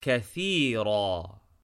كثيرا.